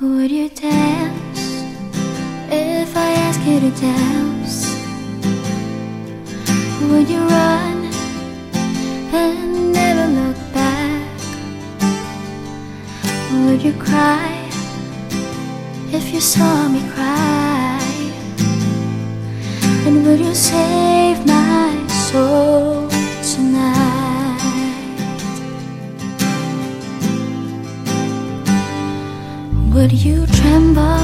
you dance? If I ask you to dance, would you run and never look back? Would you cry if you saw me cry? And would you save my soul Would you tremble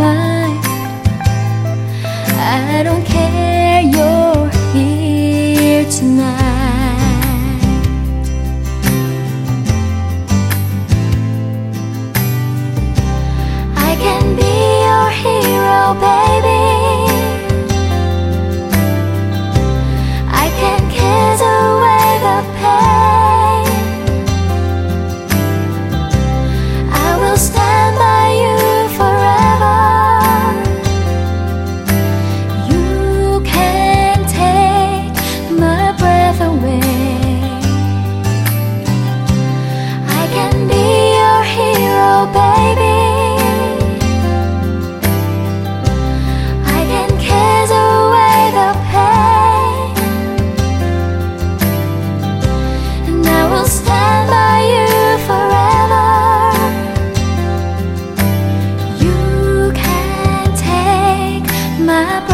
Mind? I don't care, you're here tonight. maaf